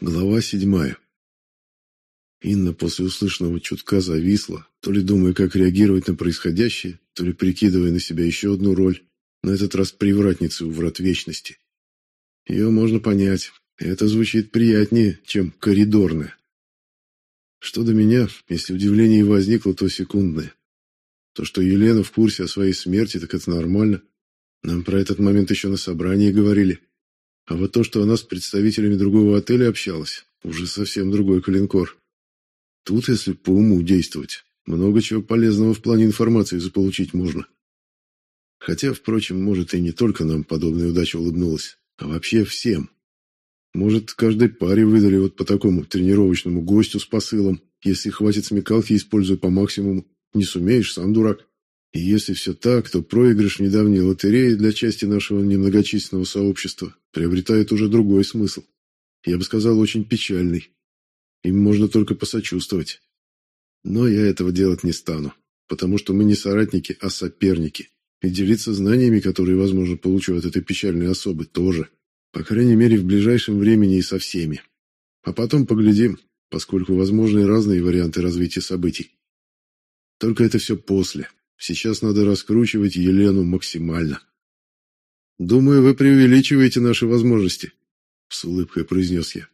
Глава седьмая. Инна после услышанного чутка зависла, то ли думая, как реагировать на происходящее, то ли прикидывая на себя еще одну роль, на этот раз привратницу у врат вечности. Ее можно понять, это звучит приятнее, чем коридорное. Что до меня, если удивление и возникло, то секундное. То, что Елена в курсе о своей смерти, так это нормально. Нам про этот момент еще на собрании говорили. А вот то, что она с представителями другого отеля общалась, уже совсем другой калинкор. Тут, если по уму действовать, много чего полезного в плане информации заполучить можно. Хотя, впрочем, может и не только нам подобная удача улыбнулась, а вообще всем. Может, каждой паре выдали вот по такому тренировочному гостю с посылом, если хватит смекалки, используя по максимуму. Не сумеешь, сам дурак. И если все так, то проигрыш недавней лотереи для части нашего немногочисленного сообщества приобретает уже другой смысл. Я бы сказал, очень печальный. Им можно только посочувствовать. Но я этого делать не стану, потому что мы не соратники, а соперники. И делиться знаниями, которые, возможно, получу от этой печальной особы, тоже. По крайней мере, в ближайшем времени и со всеми. А потом поглядим, поскольку возможны разные варианты развития событий. Только это все после, Сейчас надо раскручивать Елену максимально. Думаю, вы преувеличиваете наши возможности, с улыбкой произнес я.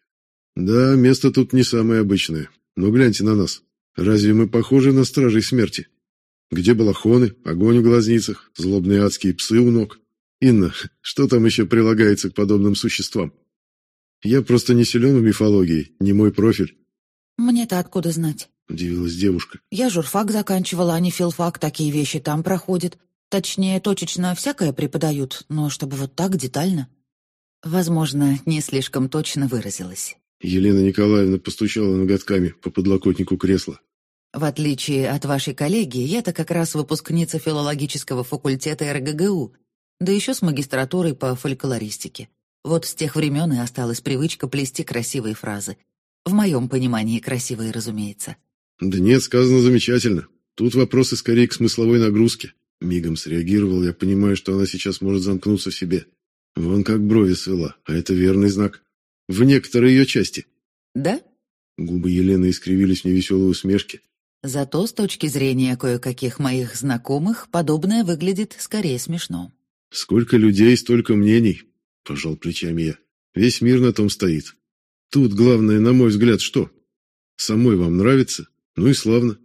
Да, место тут не самое обычное, но гляньте на нас. Разве мы похожи на стражей смерти? Где балахоны, огонь в глазницах, злобные адские псы у ног? Инна, что там еще прилагается к подобным существам? Я просто не силен в мифологии, не мой профиль. Мне-то откуда знать? Удивилась девушка. «Я журфак заканчивала, а не филфак, такие вещи там проходят. Точнее, точечно всякое преподают, но чтобы вот так детально». Возможно, не слишком точно выразилась. Елена Николаевна постучала ноготками по подлокотнику кресла. «В отличие от вашей коллеги, я-то как раз выпускница филологического факультета РГГУ, да еще с магистратурой по фольклористике. Вот с тех времен и осталась привычка плести красивые фразы. В моем понимании красивые, разумеется. Да нет, сказано замечательно. Тут вопросы скорее к смысловой нагрузке. Мигом среагировал, я понимаю, что она сейчас может замкнуться в себе. Вон как брови свела, а это верный знак. В некоторой ее части. Да? Губы Елены искривились в невеселой усмешке. Зато с точки зрения кое-каких моих знакомых, подобное выглядит скорее смешно. Сколько людей, столько мнений, пожал плечами я. Весь мир на том стоит. Тут главное, на мой взгляд, что? Самой вам нравится? Ну и славно.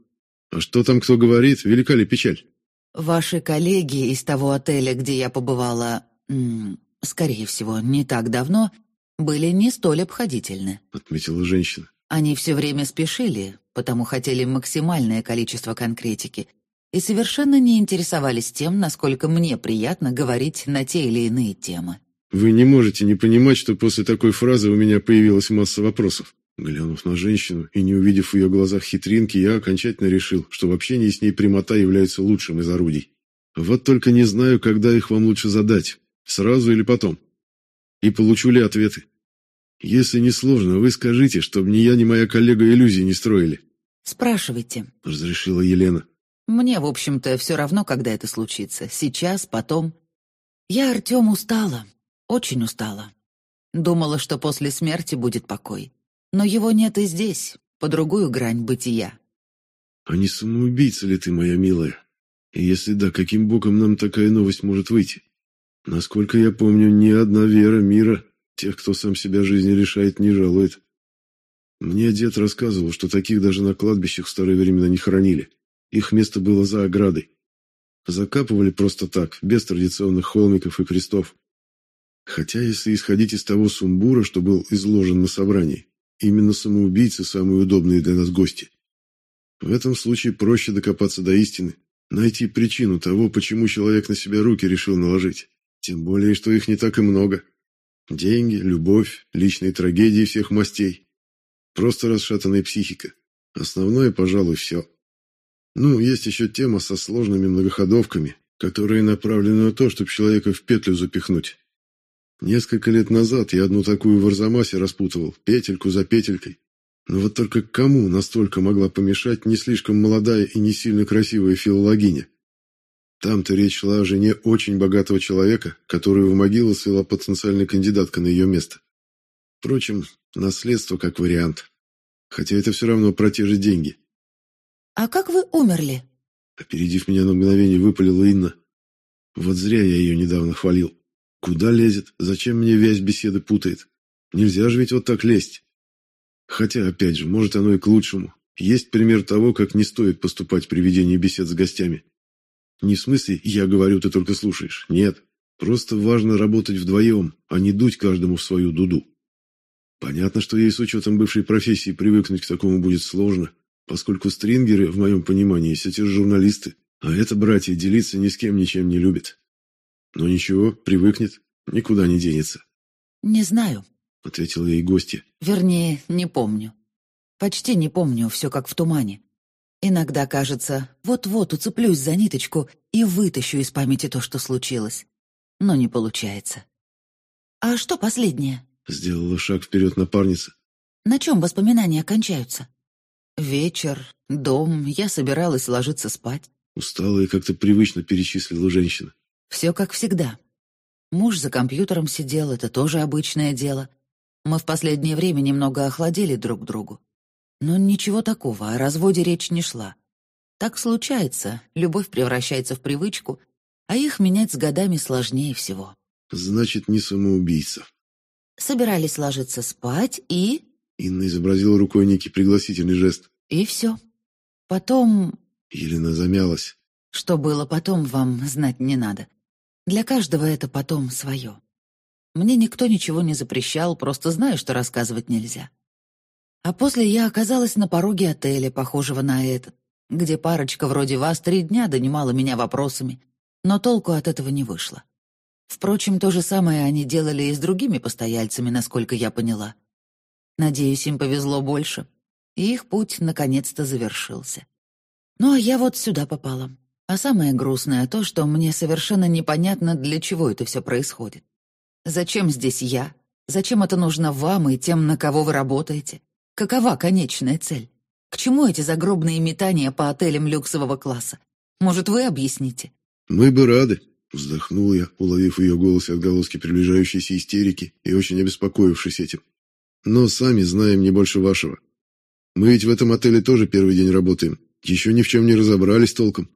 А что там кто говорит, велика ли печаль? Ваши коллеги из того отеля, где я побывала, скорее всего, не так давно, были не столь обходительны, отметила женщина. Они все время спешили, потому хотели максимальное количество конкретики и совершенно не интересовались тем, насколько мне приятно говорить на те или иные темы. Вы не можете не понимать, что после такой фразы у меня появилась масса вопросов. Глянув на женщину и не увидев в ее глазах хитринки, я окончательно решил, что в общении с ней прямота является лучшим из орудий. Вот только не знаю, когда их вам лучше задать, сразу или потом. И получу ли ответы. Если не сложно, вы скажите, чтобы ни я, ни моя коллега иллюзий не строили. Спрашивайте, разрешила Елена. Мне, в общем-то, все равно, когда это случится. Сейчас, потом. Я, Артем, устала. Очень устала. Думала, что после смерти будет покой. Но его нет и здесь, по другую грань бытия. А не самоубийца ли ты, моя милая? И если да, каким боком нам такая новость может выйти? Насколько я помню, ни одна вера мира тех, кто сам себя жизни решает, не жалует. Мне дед рассказывал, что таких даже на кладбищах в старые времена не хоронили. Их место было за оградой. Закапывали просто так, без традиционных холмиков и крестов. Хотя, если исходить из того сумбура, что был изложен на собрании, Именно самоубийцы самые удобные для нас гости. В этом случае проще докопаться до истины, найти причину того, почему человек на себя руки решил наложить. Тем более, что их не так и много. Деньги, любовь, личные трагедии всех мастей. Просто расшатанная психика. Основное, пожалуй, все. Ну, есть еще тема со сложными многоходовками, которые направлены на то, чтобы человека в петлю запихнуть. Несколько лет назад я одну такую в Арзамасе распутывал, петельку за петелькой. Но вот только кому настолько могла помешать не слишком молодая и не сильно красивая филологиня? Там-то речь шла о жене очень богатого человека, которую в могилу свела потенциальная кандидатка на ее место. Впрочем, наследство как вариант. Хотя это все равно про те же деньги. «А как вы умерли?» Опередив меня на мгновение, выпалила Инна. Вот зря я ее недавно хвалил. Куда лезет? Зачем мне вязь беседы путает? Нельзя же ведь вот так лезть. Хотя, опять же, может оно и к лучшему. Есть пример того, как не стоит поступать при ведении бесед с гостями. Не в смысле «я говорю, ты только слушаешь». Нет. Просто важно работать вдвоем, а не дуть каждому в свою дуду. Понятно, что ей с учетом бывшей профессии привыкнуть к такому будет сложно, поскольку стрингеры, в моем понимании, все те же журналисты, а это, братья, делиться ни с кем ничем не любит. Но ничего, привыкнет, никуда не денется. «Не знаю», — ответила ей гостья. «Вернее, не помню. Почти не помню, все как в тумане. Иногда кажется, вот-вот уцеплюсь за ниточку и вытащу из памяти то, что случилось. Но не получается. «А что последнее?» — сделала шаг вперед напарница. «На чем воспоминания кончаются?» «Вечер, дом, я собиралась ложиться спать». Устала и как-то привычно перечислила женщина. «Все как всегда. Муж за компьютером сидел, это тоже обычное дело. Мы в последнее время немного охладели друг к другу. Но ничего такого, о разводе речь не шла. Так случается, любовь превращается в привычку, а их менять с годами сложнее всего. Значит, не самоубийца. Собирались ложиться спать и... Инна изобразила рукой некий пригласительный жест. И все. Потом... Елена замялась. Что было потом, вам знать не надо. Для каждого это потом свое. Мне никто ничего не запрещал, просто знаю, что рассказывать нельзя. А после я оказалась на пороге отеля, похожего на этот, где парочка вроде вас три дня донимала меня вопросами, но толку от этого не вышло. Впрочем, то же самое они делали и с другими постояльцами, насколько я поняла. Надеюсь, им повезло больше, и их путь наконец-то завершился. Ну а я вот сюда попала. А самое грустное то, что мне совершенно непонятно, для чего это все происходит. Зачем здесь я? Зачем это нужно вам и тем, на кого вы работаете? Какова конечная цель? К чему эти загробные метания по отелям люксового класса? Может, вы объясните?» «Мы бы рады», — вздохнул я, уловив в ее голосе отголоски приближающейся истерики и очень обеспокоившись этим. «Но сами знаем не больше вашего. Мы ведь в этом отеле тоже первый день работаем, еще ни в чем не разобрались толком.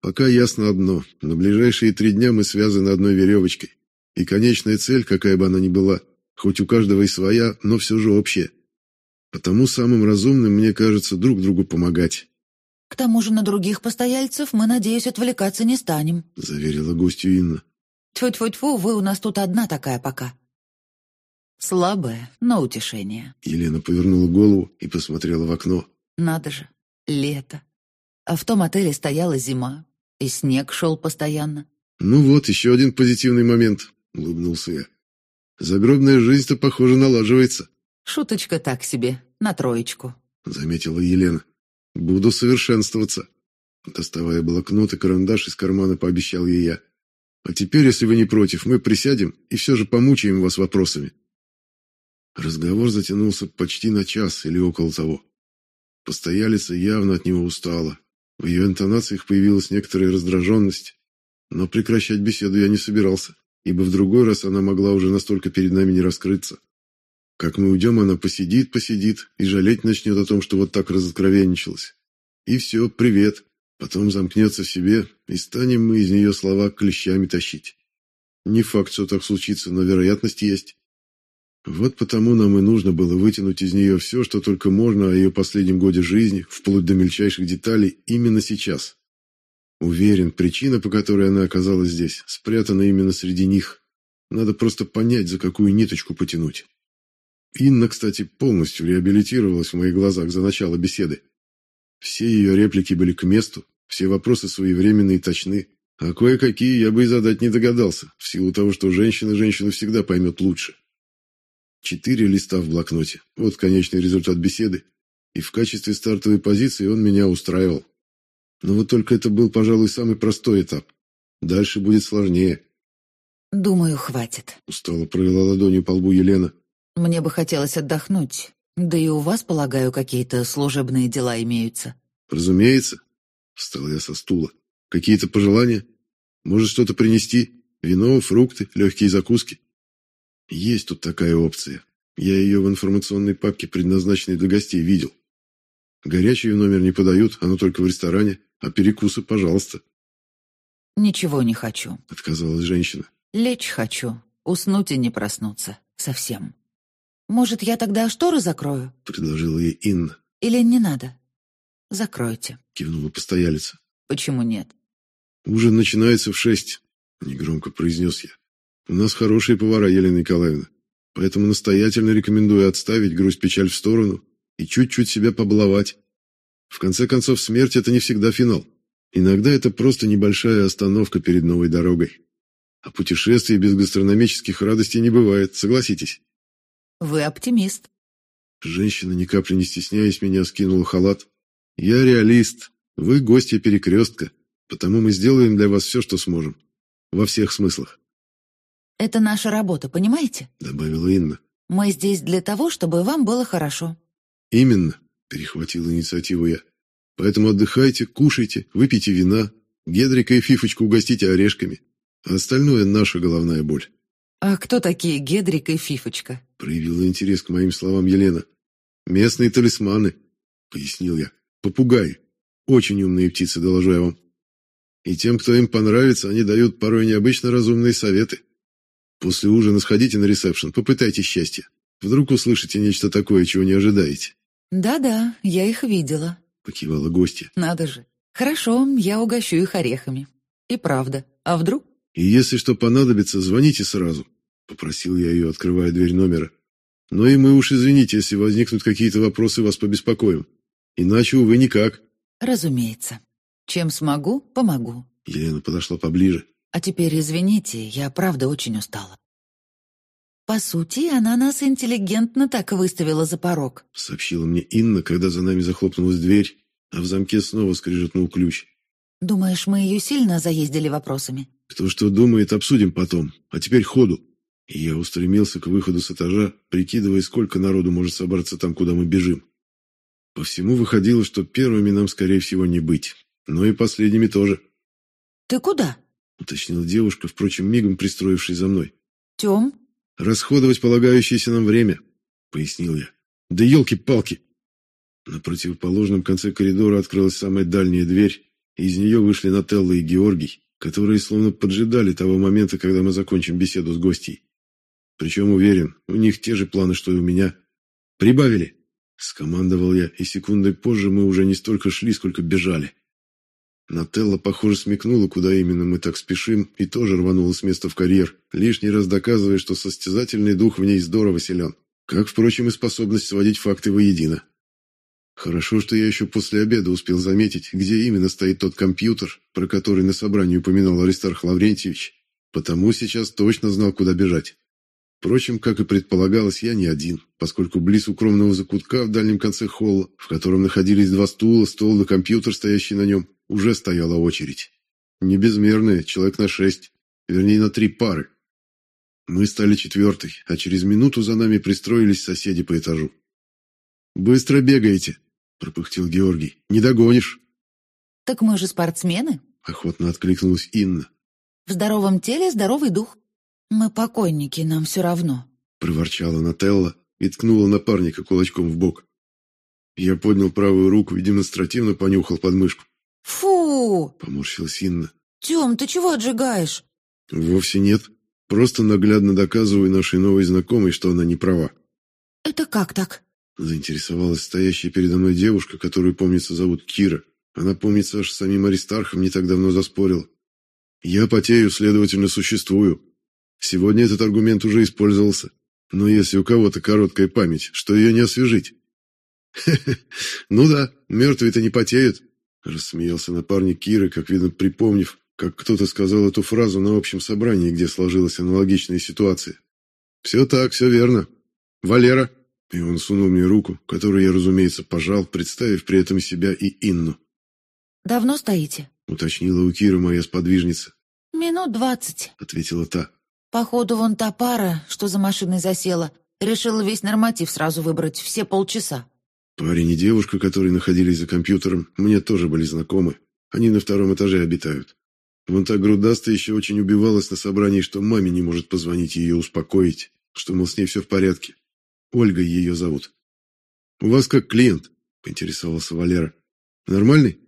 Пока ясно одно, на ближайшие три дня мы связаны одной веревочкой, и конечная цель, какая бы она ни была, хоть у каждого и своя, но все же общая. Потому самым разумным, мне кажется, друг другу помогать. «К тому же на других постояльцев мы, надеюсь, отвлекаться не станем», — заверила гостью Инна. «Тьфу-тьфу-тьфу, вы у нас тут одна такая пока». Слабая, но утешение. Елена повернула голову и посмотрела в окно. Надо же, лето. А в том отеле стояла зима, и снег шел постоянно. «Ну вот, еще один позитивный момент», — улыбнулся я. «Загробная жизнь-то, похоже, налаживается». «Шуточка так себе, на троечку», — заметила Елена. «Буду совершенствоваться». Доставая блокнот и карандаш из кармана, пообещал ей я. «А теперь, если вы не против, мы присядем и все же помучаем вас вопросами». Разговор затянулся почти на час или около того. Постоялица явно от него устала. В ее интонациях появилась некоторая раздраженность. Но прекращать беседу я не собирался, ибо в другой раз она могла уже настолько перед нами не раскрыться. Как мы уйдем, она посидит, посидит и жалеть начнет о том, что вот так разоткровенничалась. И все, привет. Потом замкнется в себе, и станем мы из нее слова клещами тащить. Не факт, что так случится, но вероятность есть. Вот потому нам и нужно было вытянуть из нее все, что только можно о ее последнем годе жизни, вплоть до мельчайших деталей, именно сейчас. Уверен, причина, по которой она оказалась здесь, спрятана именно среди них. Надо просто понять, за какую ниточку потянуть. Инна, кстати, полностью реабилитировалась в моих глазах за начало беседы. Все ее реплики были к месту, все вопросы своевременны и точны, а кое-какие я бы и задать не догадался, в силу того, что женщина женщину всегда поймет лучше. Четыре листа в блокноте, вот конечный результат беседы, и в качестве стартовой позиции он меня устраивал. Но вот только это был, пожалуй, самый простой этап. Дальше будет сложнее. «Думаю, хватит», — устало провела ладонью по лбу Елена. Мне бы хотелось отдохнуть. Да и у вас, полагаю, какие-то служебные дела имеются. Разумеется. Встал я со стула. Какие-то пожелания? Может, что-то принести? Вино, фрукты, легкие закуски? Есть тут такая опция. Я ее в информационной папке, предназначенной для гостей, видел. Горячий номер не подают, оно только в ресторане, а перекусы, пожалуйста. «Ничего не хочу», — отказалась женщина. «Лечь хочу, уснуть и не проснуться. Совсем. Может, я тогда шторы закрою?» — предложила ей Инна. «Или не надо?» «Закройте», — кивнула постоялица. «Почему нет?» «Ужин начинается в шесть», — негромко произнес я. «У нас хорошие повара, Елена Николаевна, поэтому настоятельно рекомендую отставить грусть-печаль в сторону и чуть-чуть себя побаловать. В конце концов, смерть — это не всегда финал. Иногда это просто небольшая остановка перед новой дорогой. А путешествий без гастрономических радостей не бывает, согласитесь?» «Вы оптимист». Женщина, ни капли не стесняясь, меня скинула халат. «Я реалист. Вы гости перекрестка. Потому мы сделаем для вас все, что сможем. Во всех смыслах». «Это наша работа, понимаете?» — добавила Инна. «Мы здесь для того, чтобы вам было хорошо». «Именно», — перехватил инициативу я. «Поэтому отдыхайте, кушайте, выпейте вина, Гедрика и Фифочку угостите орешками. А остальное — наша головная боль». «А кто такие Гедрик и Фифочка?» — проявила интерес к моим словам Елена. «Местные талисманы», — пояснил я. «Попугаи. Очень умные птицы, доложу я вам. И тем, кто им понравится, они дают порой необычно разумные советы. После ужина сходите на ресепшн, попытайте счастье. Вдруг услышите нечто такое, чего не ожидаете. «Да-да, я их видела», — покивала гостья. «Надо же. Хорошо, я угощу их орехами. И правда. А вдруг?» «И если что понадобится, звоните сразу», — попросил я ее, открывая дверь номера. «Но и мы уж извините, если возникнут какие-то вопросы, вас побеспокоим. Иначе, увы, никак». «Разумеется». Чем смогу, помогу. Елена подошла поближе. А теперь извините, я правда очень устала. По сути, она нас интеллигентно так выставила за порог. Сообщила мне Инна, когда за нами захлопнулась дверь, а в замке снова скрежетнул ключ. Думаешь, мы ее сильно заездили вопросами? Кто что думает, обсудим потом. А теперь ходу. И я устремился к выходу с этажа, прикидывая, сколько народу может собраться там, куда мы бежим. По всему выходило, что первыми нам, скорее всего, не быть. Ну и последними тоже. «Ты куда?» — уточнила девушка, впрочем, мигом пристроившись за мной. «Тем?» «Расходовать полагающееся нам время», — пояснил я. «Да елки-палки!» На противоположном конце коридора открылась самая дальняя дверь, и из нее вышли Нателла и Георгий, которые словно поджидали того момента, когда мы закончим беседу с гостьей. Причем, уверен, у них те же планы, что и у меня. «Прибавили!» — скомандовал я, и секундой позже мы уже не столько шли, сколько бежали. Нателла, похоже, смекнула, куда именно мы так спешим, и тоже рванула с места в карьер, лишний раз доказывая, что состязательный дух в ней здорово силен. Как, впрочем, и способность сводить факты воедино. Хорошо, что я еще после обеда успел заметить, где именно стоит тот компьютер, про который на собрании упоминал Аристарх Лаврентьевич, потому сейчас точно знал, куда бежать. Впрочем, как и предполагалось, я не один, поскольку близ укромного закутка в дальнем конце холла, в котором находились два стула, стол и компьютер, стоящий на нем, уже стояла очередь. Не безмерная, человек на шесть, вернее на три пары. Мы стали четвертой, а через минуту за нами пристроились соседи по этажу. «Быстро бегаете», — пропыхтел Георгий. «Не догонишь». «Так мы же спортсмены», — охотно откликнулась Инна. «В здоровом теле здоровый дух. Мы покойники, нам все равно», — проворчала Нателла и ткнула напарника кулачком в бок. Я поднял правую руку и демонстративно понюхал подмышку. «Фу!» — поморщилась Инна. «Тем, ты чего отжигаешь?» «Вовсе нет. Просто наглядно доказываю нашей новой знакомой, что она не права». «Это как так?» — заинтересовалась стоящая передо мной девушка, которую, помнится, зовут Кира. Она, помнится, аж с самим Аристархом не так давно заспорила. «Я потею, следовательно, существую. Сегодня этот аргумент уже использовался. Но если у кого-то короткая память, что ее не освежить?» «Хе-хе, ну да, мертвые-то не потеют, Рассмеялся напарник Киры, как видно, припомнив, как кто-то сказал эту фразу на общем собрании, где сложилась аналогичная ситуация. «Все так, все верно. Валера!» И он сунул мне руку, которую я, разумеется, пожал, представив при этом себя и Инну. «Давно стоите?» — уточнила у Киры моя сподвижница. «Минут двадцать», — ответила та. «Походу, вон та пара, что за машиной засела, решила весь норматив сразу выбрать, все полчаса». Парень и девушка, которые находились за компьютером, мне тоже были знакомы. Они на втором этаже обитают. Вон та грудастая еще очень убивалась на собрании, что маме не может позвонить и ее успокоить, что, мол, с ней все в порядке. Ольга ее зовут. «У вас как клиент?» – поинтересовался Валера. «Нормальный?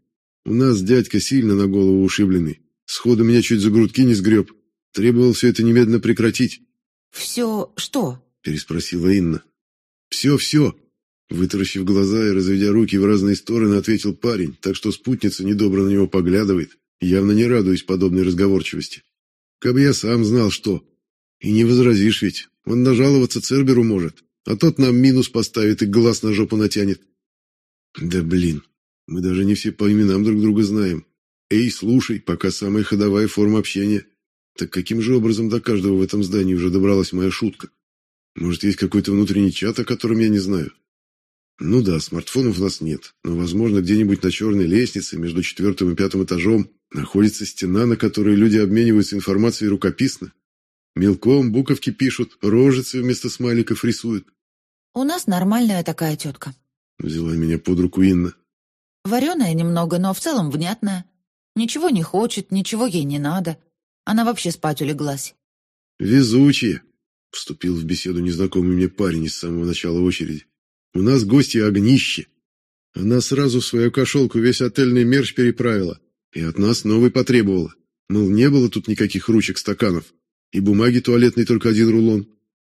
У нас дядька сильно на голову ушибленный. Сходу меня чуть за грудки не сгреб. Требовал все это немедленно прекратить». «Все что?» – переспросила Инна. «Все-все!» Вытаращив глаза и разведя руки в разные стороны, ответил парень, так что спутница недобро на него поглядывает, явно не радуясь подобной разговорчивости. «Кабы я сам знал, что...» «И не возразишь ведь, он нажаловаться Церберу может, а тот нам минус поставит и глаз на жопу натянет». «Да блин, мы даже не все по именам друг друга знаем. Эй, слушай, пока самая ходовая форма общения. Так каким же образом до каждого в этом здании уже добралась моя шутка? Может, есть какой-то внутренний чат, о котором я не знаю?» Ну да, смартфонов у нас нет, но, возможно, где-нибудь на черной лестнице между четвертым и пятым этажом находится стена, на которой люди обмениваются информацией рукописно. Мелком буковки пишут, рожицы вместо смайликов рисуют. «У нас нормальная такая тетка», — взяла меня под руку Инна. «Вареная немного, но в целом внятная. Ничего не хочет, ничего ей не надо. Она вообще спать улеглась». «Везучие», — вступил в беседу незнакомый мне парень из самого начала очереди. У нас гости огнище. Она сразу в свою кошелку весь отельный мерч переправила и от нас новый потребовала. Мол, не было тут никаких ручек-стаканов, и бумаги туалетной только один рулон.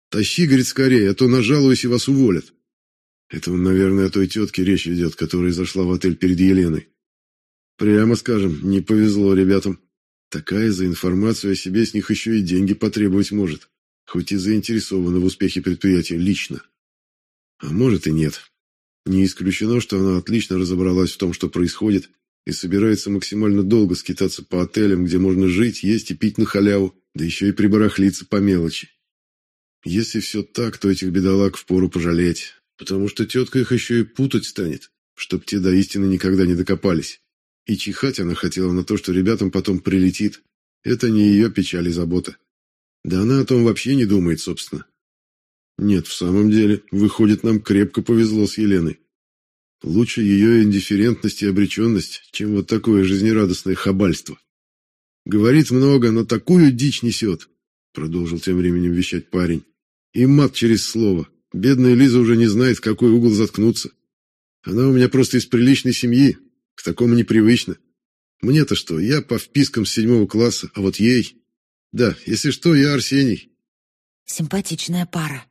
Тащи, говорит, скорее, а то нажалуюсь и вас уволят. Это наверное, о той тетке речь ведет, которая зашла в отель перед Еленой. Прямо скажем, не повезло ребятам. Такая за информацию о себе с них еще и деньги потребовать может, хоть и заинтересована в успехе предприятия лично. А может и нет. Не исключено, что она отлично разобралась в том, что происходит, и собирается максимально долго скитаться по отелям, где можно жить, есть и пить на халяву, да еще и прибарахлиться по мелочи. Если все так, то этих бедолаг впору пожалеть, потому что тетка их еще и путать станет, чтоб те до истины никогда не докопались. И чихать она хотела на то, что ребятам потом прилетит. Это не ее печаль и забота. Да она о том вообще не думает, собственно. Нет, в самом деле, выходит, нам крепко повезло с Еленой. Лучше ее индифферентность и обреченность, чем вот такое жизнерадостное хабальство. Говорит много, но такую дичь несет, продолжил тем временем вещать парень. И мат через слово. Бедная Лиза уже не знает, в какой угол заткнуться. Она у меня просто из приличной семьи, к такому непривычно. Мне-то что, я по впискам с седьмого класса, а вот ей... Да, если что, я Арсений. Симпатичная пара,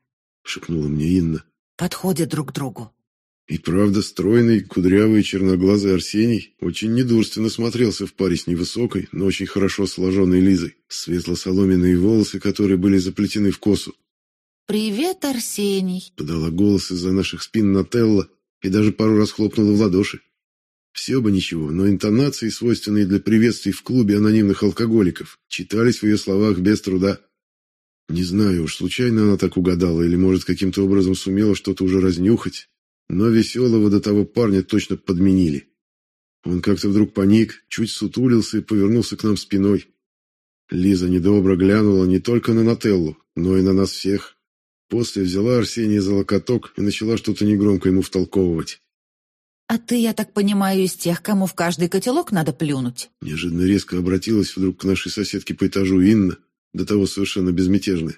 шепнула мне Инна. Подходят друг к другу. И правда, стройный, кудрявый, черноглазый Арсений очень недурственно смотрелся в паре с невысокой, но очень хорошо сложенной Лизой. Светло-соломенные волосы, которые были заплетены в косу. «Привет, Арсений!» — подала голос из-за наших спин Нателла и даже пару раз хлопнула в ладоши. Все бы ничего, но интонации, свойственные для приветствий в клубе анонимных алкоголиков, читались в ее словах без труда. Не знаю уж, случайно она так угадала или, может, каким-то образом сумела что-то уже разнюхать, но веселого до того парня точно подменили. Он как-то вдруг паник, чуть сутулился и повернулся к нам спиной. Лиза недобро глянула не только на Нателлу, но и на нас всех. После взяла Арсения за локоток и начала что-то негромко ему втолковывать. «А ты, я так понимаю, из тех, кому в каждый котелок надо плюнуть?» Неожиданно резко обратилась вдруг к нашей соседке по этажу Инна, до того совершенно безмятежны.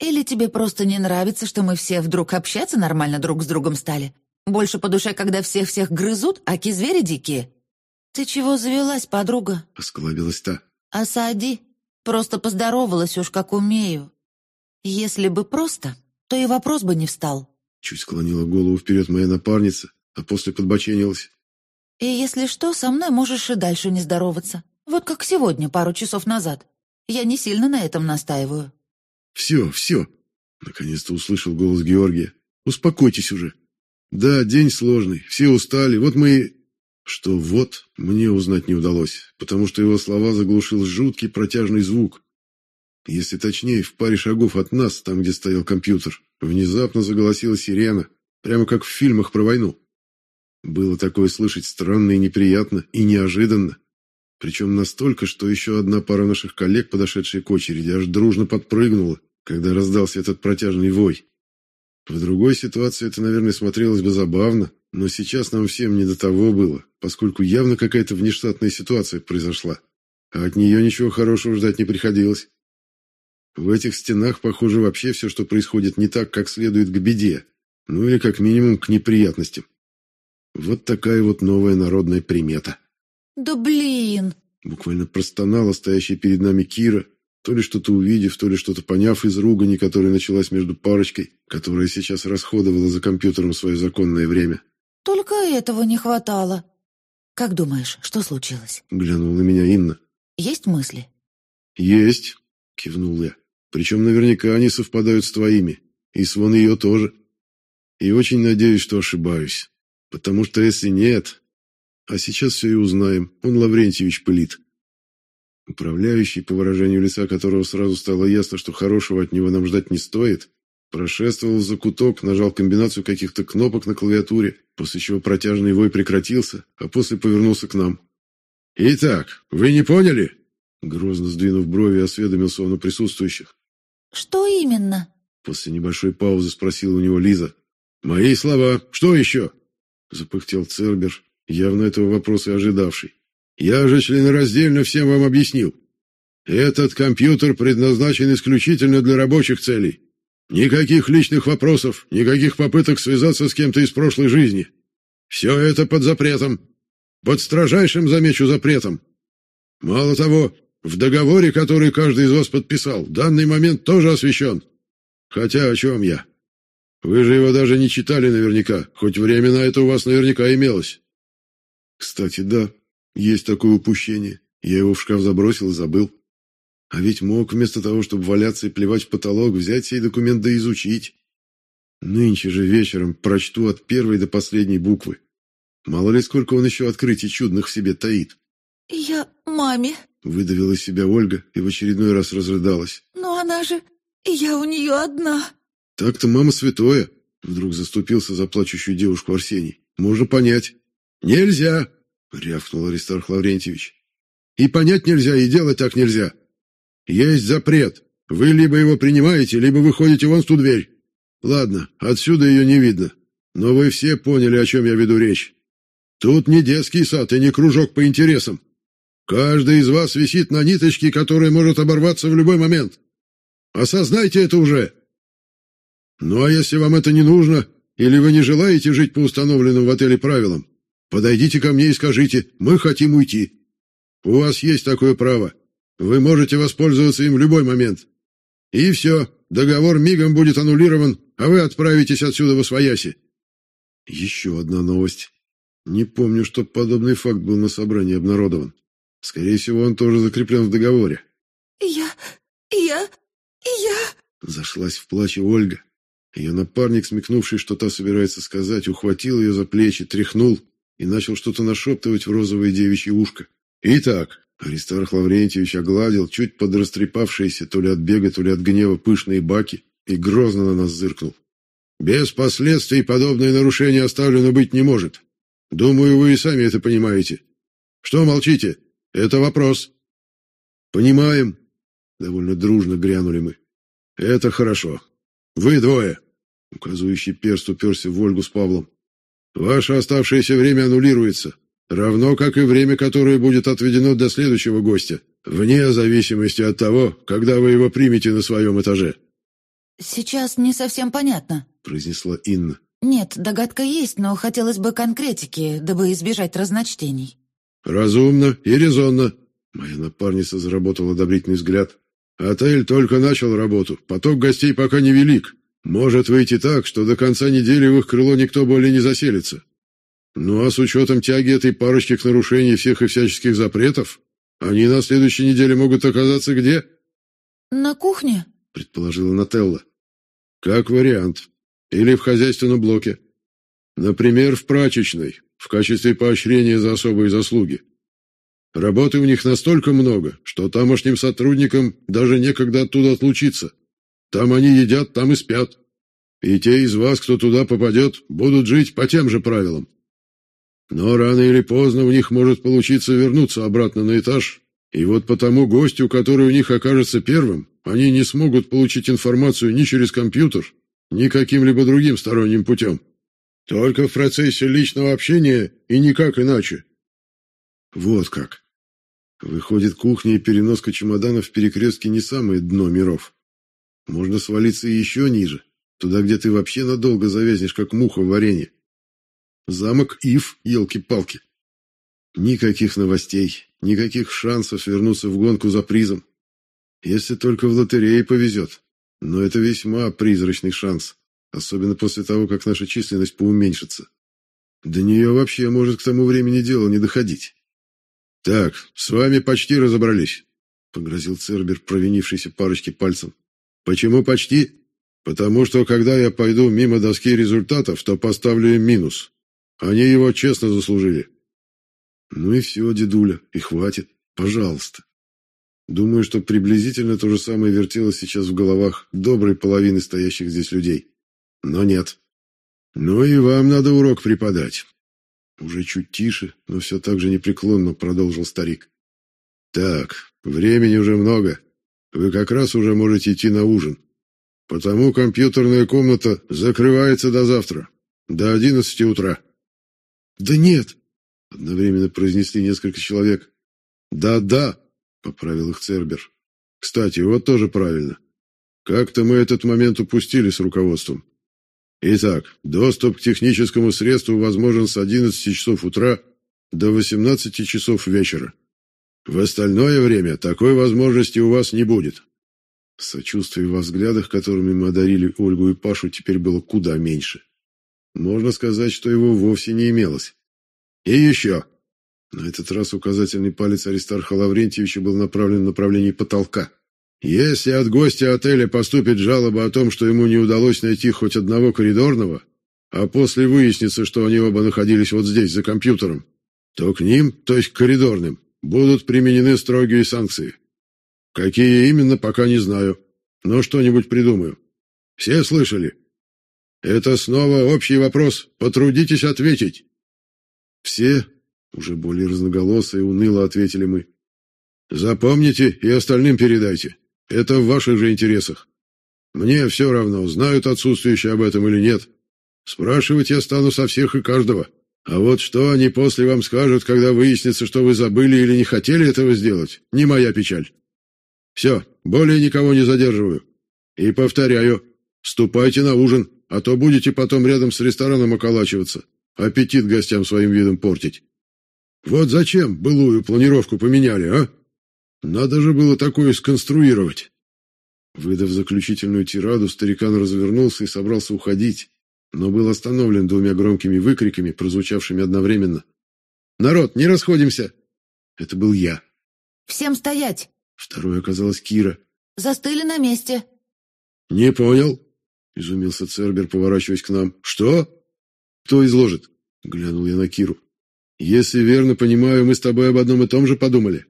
Или тебе просто не нравится, что мы все вдруг общаться нормально друг с другом стали? Больше по душе, когда всех-всех грызут, аки звери дикие? Ты чего завелась, подруга? Осклабилась та. Осади. Просто поздоровалась уж как умею. Если бы просто, то и вопрос бы не встал. Чуть склонила голову вперед моя напарница, а после подбоченилась. И если что, со мной можешь и дальше не здороваться. Вот как сегодня, пару часов назад. Я не сильно на этом настаиваю». «Все, все!» Наконец-то услышал голос Георгия. «Успокойтесь уже. Да, день сложный, все устали, вот мы...» Что «вот» мне узнать не удалось, потому что его слова заглушил жуткий протяжный звук. Если точнее, в паре шагов от нас, там, где стоял компьютер, внезапно заголосила сирена, прямо как в фильмах про войну. Было такое слышать странно и неприятно, и неожиданно. Причем настолько, что еще одна пара наших коллег, подошедшие к очереди, аж дружно подпрыгнула, когда раздался этот протяжный вой. В другой ситуации это, наверное, смотрелось бы забавно, но сейчас нам всем не до того было, поскольку явно какая-то внештатная ситуация произошла, а от нее ничего хорошего ждать не приходилось. В этих стенах, похоже, вообще все, что происходит, не так, как следует к беде, Ну или как минимум к неприятностям. Вот такая вот новая народная примета. «Да блин!» Буквально простонала стоящая перед нами Кира, то ли что-то увидев, то ли что-то поняв из ругани, которая началась между парочкой, которая сейчас расходовала за компьютером свое законное время. «Только этого не хватало. Как думаешь, что случилось?» Глянула на меня Инна. «Есть мысли?» «Есть», — кивнул я. «Причем наверняка они совпадают с твоими. И с вон ее тоже. И очень надеюсь, что ошибаюсь. Потому что если нет... А сейчас все и узнаем. Он Лаврентьевич пылит». Управляющий, по выражению лица которого сразу стало ясно, что хорошего от него нам ждать не стоит, прошествовал за куток, нажал комбинацию каких-то кнопок на клавиатуре, после чего протяжный вой прекратился, а после повернулся к нам. «Итак, вы не поняли?» Грозно сдвинув брови, осведомился он у присутствующих. «Что именно?» После небольшой паузы спросила у него Лиза. «Мои слова. Что еще?» Запыхтел Цербер, явно этого вопроса ожидавший. «Я же членораздельно всем вам объяснил. Этот компьютер предназначен исключительно для рабочих целей. Никаких личных вопросов, никаких попыток связаться с кем-то из прошлой жизни. Все это под запретом. Под строжайшим, замечу, запретом. Мало того, в договоре, который каждый из вас подписал, данный момент тоже освещен. Хотя о чем я? Вы же его даже не читали наверняка, хоть время на это у вас наверняка имелось. Кстати, да, есть такое упущение. Я его в шкаф забросил и забыл. А ведь мог вместо того, чтобы валяться и плевать в потолок, взять сей документ да изучить. Нынче же вечером прочту от первой до последней буквы. Мало ли сколько он еще открытий чудных в себе таит. «Я маме», — выдавила из себя Ольга и в очередной раз разрыдалась. «Но она же... Я у нее одна». «Так-то мама святое», — вдруг заступился за плачущую девушку Арсений. «Можно понять». «Нельзя», — рявкнул Аристарх Лаврентьевич. «И понять нельзя, и делать так нельзя. Есть запрет. Вы либо его принимаете, либо выходите вон в ту дверь. Ладно, отсюда ее не видно. Но вы все поняли, о чем я веду речь. Тут не детский сад и не кружок по интересам. Каждый из вас висит на ниточке, которая может оборваться в любой момент. Осознайте это уже. Ну а если вам это не нужно, или вы не желаете жить по установленным в отеле правилам, подойдите ко мне и скажите «мы хотим уйти». У вас есть такое право. Вы можете воспользоваться им в любой момент. И все, договор мигом будет аннулирован, а вы отправитесь отсюда в Освояси. Еще одна новость. Не помню, чтоб подобный факт был на собрании обнародован. Скорее всего, он тоже закреплен в договоре. «Я... я... я...» Зашлась в плаче Ольга. Ее напарник, смекнувший, что та собирается сказать, ухватил ее за плечи, тряхнул и начал что-то нашептывать в розовое девичье ушко. «Итак, Аристарх Лаврентьевич огладил чуть подрастрепавшиеся то ли от бега, то ли от гнева пышные баки и грозно на нас зыркнул. «Без последствий подобное нарушение оставлено быть не может. Думаю, вы и сами это понимаете. Что молчите? Это вопрос». «Понимаем», — довольно дружно грянули мы. «Это хорошо. Вы двое», — указывающий перст уперся в Ольгу с Павлом. «Ваше оставшееся время аннулируется. Равно как и время, которое будет отведено для следующего гостя, вне зависимости от того, когда вы его примете на своем этаже. «Сейчас не совсем понятно», — произнесла Инна. «Нет, догадка есть, но хотелось бы конкретики, дабы избежать разночтений». «Разумно и резонно», — моя напарница заработала одобрительный взгляд. «Отель только начал работу, поток гостей пока невелик. Может выйти так, что до конца недели в их крыло никто более не заселится. Ну а с учетом тяги этой парочки к нарушению всех и всяческих запретов, они на следующей неделе могут оказаться где? На кухне, предположила Нателла. Как вариант. Или в хозяйственном блоке. Например, в прачечной, в качестве поощрения за особые заслуги. Работы у них настолько много, что тамошним сотрудникам даже некогда оттуда отлучиться. Там они едят, там и спят. И те из вас, кто туда попадет, будут жить по тем же правилам. Но рано или поздно у них может получиться вернуться обратно на этаж, и вот потому гостю, который у них окажется первым, они не смогут получить информацию ни через компьютер, ни каким-либо другим сторонним путем. Только в процессе личного общения и никак иначе. Вот как. Выходит, кухня и переноска чемоданов в перекрестке не самое дно миров. Можно свалиться еще ниже, Туда, где ты вообще надолго завязнешь, как муха в варенье. Замок Ив, елки-палки. Никаких новостей, никаких шансов вернуться в гонку за призом. Если только в лотерее повезет. Но это весьма призрачный шанс, особенно после того, как наша численность поуменьшится. До нее вообще может к тому времени дело не доходить. «Так, с вами почти разобрались», — погрозил Цербер, провинившийся парочке пальцем. «Почему почти? Потому что, когда я пойду мимо доски результатов, то поставлю им минус. Они его честно заслужили». «Ну и все, дедуля, и хватит. Пожалуйста». Думаю, что приблизительно то же самое вертелось сейчас в головах доброй половины стоящих здесь людей. Но нет. Ну и вам надо урок преподать. Уже чуть тише, но все так же непреклонно продолжил старик. Так, времени уже много. Вы как раз уже можете идти на ужин. Потому компьютерная комната закрывается до завтра, до одиннадцати утра. Да нет, одновременно произнесли несколько человек. Да-да, поправил их Цербер. Кстати, вот тоже правильно. Как-то мы этот момент упустили с руководством. Итак, доступ к техническому средству возможен с 11 часов утра до 18 часов вечера. В остальное время такой возможности у вас не будет. Сочувствие в взглядах, которыми мы одарили Ольгу и Пашу, теперь было куда меньше. Можно сказать, что его вовсе не имелось. И еще. На этот раз указательный палец Аристарха Лаврентьевича был направлен в направлении потолка. Если от гостя отеля поступит жалоба о том, что ему не удалось найти хоть одного коридорного, а после выяснится, что они оба находились вот здесь, за компьютером, то к ним, то есть к коридорным, будут применены строгие санкции. Какие именно, пока не знаю, но что-нибудь придумаю. Все слышали? Это снова общий вопрос, потрудитесь ответить. Все, уже более разноголосо и уныло ответили мы. Запомните и остальным передайте. Это в ваших же интересах. Мне все равно, знают отсутствующие об этом или нет. Спрашивать я стану со всех и каждого. А вот что они после вам скажут, когда выяснится, что вы забыли или не хотели этого сделать, не моя печаль. Все, более никого не задерживаю. И повторяю, ступайте на ужин, а то будете потом рядом с рестораном околачиваться, аппетит гостям своим видом портить. Вот зачем былую планировку поменяли, а? Надо же было такое сконструировать. Выдав заключительную тираду, старикан развернулся и собрался уходить, но был остановлен двумя громкими выкриками, прозвучавшими одновременно. «Народ, не расходимся!» Это был я. «Всем стоять!» Второй оказалась Кира. «Застыли на месте!» «Не понял!» — изумился Цербер, поворачиваясь к нам. «Что?» «Кто изложит?» — глянул я на Киру. «Если верно понимаю, мы с тобой об одном и том же подумали».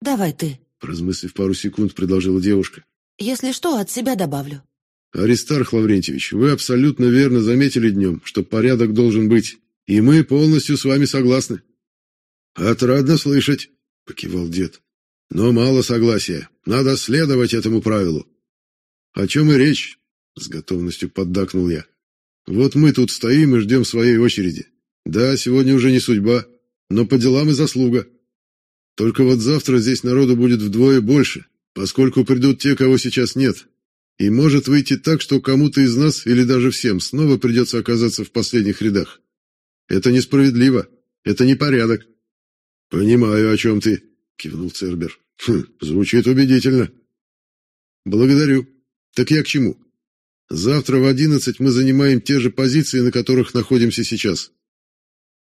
«Давай ты», — размыслив пару секунд, предложила девушка. «Если что, от себя добавлю». «Аристарх Лаврентьевич, вы абсолютно верно заметили днем, что порядок должен быть, и мы полностью с вами согласны». «Отрадно слышать», — покивал дед. «Но мало согласия. Надо следовать этому правилу». «О чем и речь?» — с готовностью поддакнул я. «Вот мы тут стоим и ждем своей очереди. Да, сегодня уже не судьба, но по делам и заслуга». Только вот завтра здесь народу будет вдвое больше, поскольку придут те, кого сейчас нет. И может выйти так, что кому-то из нас, или даже всем, снова придется оказаться в последних рядах. Это несправедливо. Это непорядок. «Понимаю, о чем ты», — кивнул Цербер. «Хм, звучит убедительно». «Благодарю. Так я к чему? Завтра в одиннадцать мы занимаем те же позиции, на которых находимся сейчас.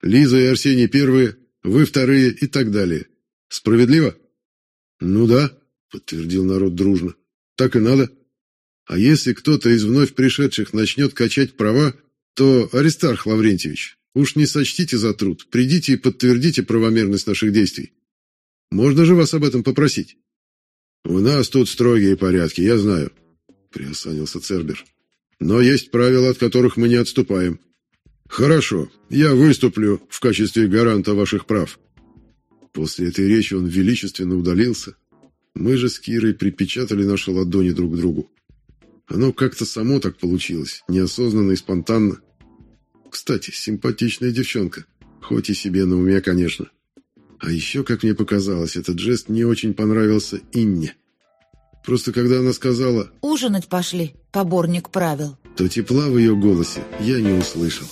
Лиза и Арсений первые, вы вторые и так далее. Справедливо? Ну да, подтвердил народ дружно. Так и надо. А если кто-то из вновь пришедших начнет качать права, то, Аристарх Лаврентьевич, уж не сочтите за труд, придите и подтвердите правомерность наших действий. Можно же вас об этом попросить? У нас тут строгие порядки, я знаю, приосанился Цербер. Но есть правила, от которых мы не отступаем. Хорошо, я выступлю в качестве гаранта ваших прав. После этой речи он величественно удалился. Мы же с Кирой припечатали наши ладони друг к другу. Оно как-то само так получилось, неосознанно и спонтанно. Кстати, симпатичная девчонка, хоть и себе на уме, конечно. А еще, как мне показалось, этот жест не очень понравился Инне. Просто когда она сказала «Ужинать пошли, поборник правил», то тепла в ее голосе я не услышал.